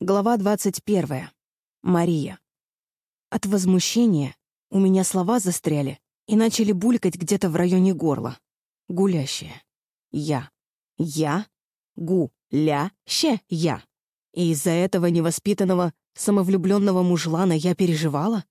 Глава 21. Мария. От возмущения у меня слова застряли и начали булькать где-то в районе горла. Гулящая. Я. Я. Гу-ля-ща я. И из-за этого невоспитанного, самовлюбленного мужлана я переживала?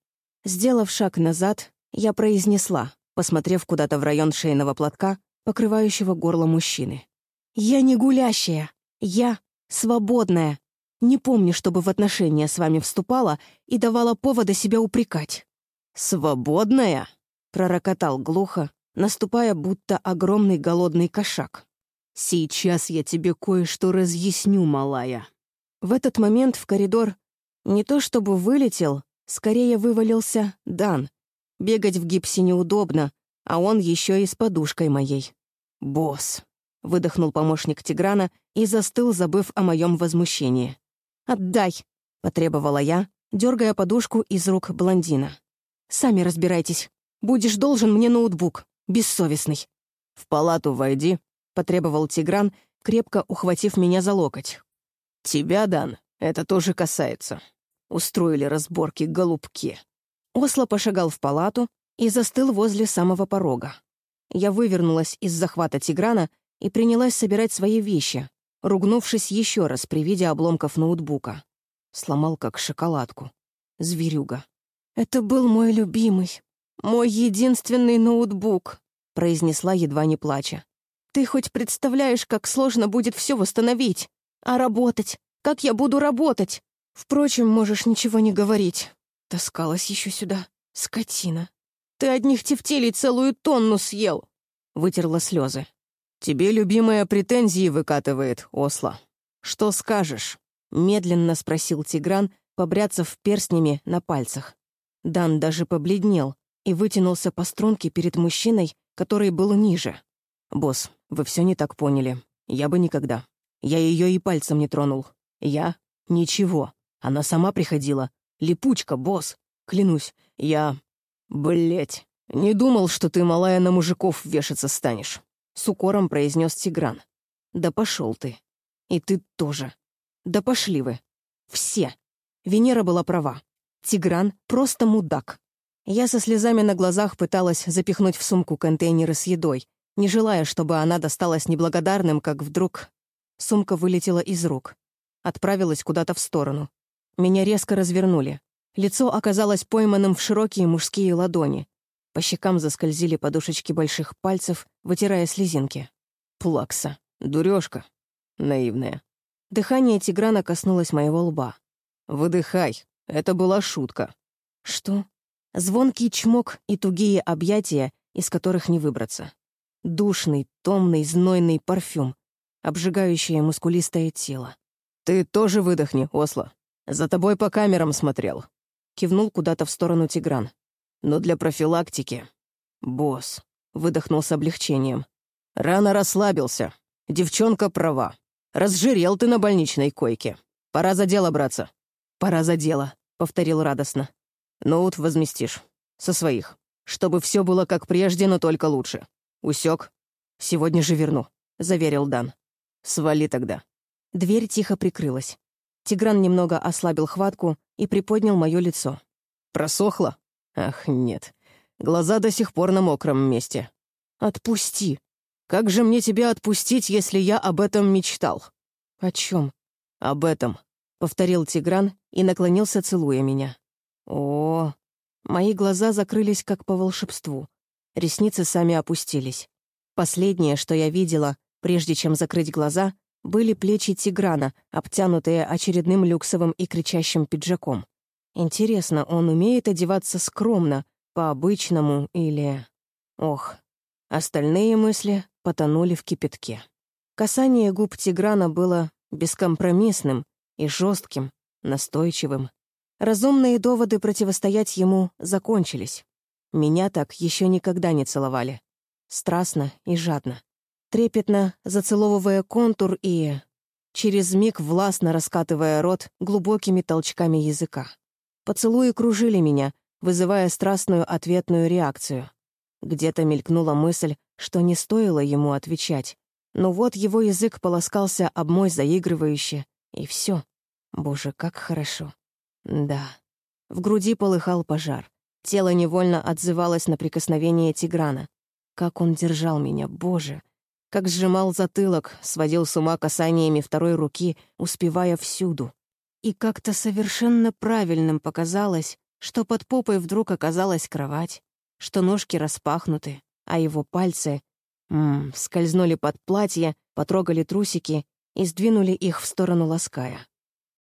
Сделав шаг назад, я произнесла, посмотрев куда-то в район шейного платка, покрывающего горло мужчины. «Я не гулящая. Я свободная. Не помню, чтобы в отношения с вами вступала и давала повода себя упрекать». «Свободная?» — пророкотал глухо, наступая будто огромный голодный кошак. «Сейчас я тебе кое-что разъясню, малая». В этот момент в коридор не то чтобы вылетел, скорее вывалился Дан. Бегать в гипсе неудобно, а он еще и с подушкой моей. «Босс», — выдохнул помощник Тиграна и застыл, забыв о моем возмущении. «Отдай!» — потребовала я, дергая подушку из рук блондина. «Сами разбирайтесь. Будешь должен мне ноутбук. Бессовестный». «В палату войди», — потребовал Тигран, крепко ухватив меня за локоть. «Тебя, Дан, это тоже касается. Устроили разборки голубки». Осло пошагал в палату и застыл возле самого порога. Я вывернулась из захвата Тиграна и принялась собирать свои вещи, ругнувшись еще раз при виде обломков ноутбука. Сломал как шоколадку. Зверюга. «Это был мой любимый, мой единственный ноутбук», произнесла, едва не плача. «Ты хоть представляешь, как сложно будет все восстановить? А работать? Как я буду работать? Впрочем, можешь ничего не говорить. Таскалась еще сюда. Скотина. Ты одних тефтелей целую тонну съел!» Вытерла слезы. «Тебе любимая претензии выкатывает, Осло. Что скажешь?» — медленно спросил Тигран, побряцав перстнями на пальцах. Дан даже побледнел и вытянулся по струнке перед мужчиной, который был ниже. «Босс, вы все не так поняли. Я бы никогда. Я ее и пальцем не тронул. Я? Ничего. Она сама приходила. Липучка, босс. Клянусь, я... Блять, не думал, что ты, малая, на мужиков вешаться станешь с укором произнес Тигран. «Да пошел ты. И ты тоже. Да пошли вы. Все». Венера была права. Тигран — просто мудак. Я со слезами на глазах пыталась запихнуть в сумку контейнеры с едой, не желая, чтобы она досталась неблагодарным, как вдруг... Сумка вылетела из рук. Отправилась куда-то в сторону. Меня резко развернули. Лицо оказалось пойманным в широкие мужские ладони. По щекам заскользили подушечки больших пальцев, вытирая слезинки. Плакса. Дурёшка. Наивная. Дыхание Тиграна коснулось моего лба. «Выдыхай. Это была шутка». «Что?» Звонкий чмок и тугие объятия, из которых не выбраться. Душный, томный, знойный парфюм, обжигающее мускулистое тело. «Ты тоже выдохни, Осло. За тобой по камерам смотрел». Кивнул куда-то в сторону Тигран. Но для профилактики... Босс, выдохнул с облегчением. Рано расслабился. Девчонка права. Разжирел ты на больничной койке. Пора за дело браться. Пора за дело, повторил радостно. Ноут возместишь. Со своих. Чтобы все было как прежде, но только лучше. Усек? Сегодня же верну, заверил Дан. Свали тогда. Дверь тихо прикрылась. Тигран немного ослабил хватку и приподнял мое лицо. «Просохло?» Ах, нет. Глаза до сих пор на мокром месте. Отпусти. Как же мне тебя отпустить, если я об этом мечтал? О чем? Об этом, повторил Тигран и наклонился, целуя меня. О, мои глаза закрылись как по волшебству. Ресницы сами опустились. Последнее, что я видела, прежде чем закрыть глаза, были плечи Тиграна, обтянутые очередным люксовым и кричащим пиджаком. Интересно, он умеет одеваться скромно, по-обычному или... Ох, остальные мысли потонули в кипятке. Касание губ Тиграна было бескомпромиссным и жестким, настойчивым. Разумные доводы противостоять ему закончились. Меня так еще никогда не целовали. Страстно и жадно. Трепетно зацеловывая контур и... Через миг властно раскатывая рот глубокими толчками языка. Поцелуи кружили меня, вызывая страстную ответную реакцию. Где-то мелькнула мысль, что не стоило ему отвечать. Но вот его язык полоскался об мой заигрывающе, и все. Боже, как хорошо. Да. В груди полыхал пожар. Тело невольно отзывалось на прикосновение Тиграна. Как он держал меня, боже! Как сжимал затылок, сводил с ума касаниями второй руки, успевая всюду. И как-то совершенно правильным показалось, что под попой вдруг оказалась кровать, что ножки распахнуты, а его пальцы м, скользнули под платье, потрогали трусики и сдвинули их в сторону лаская.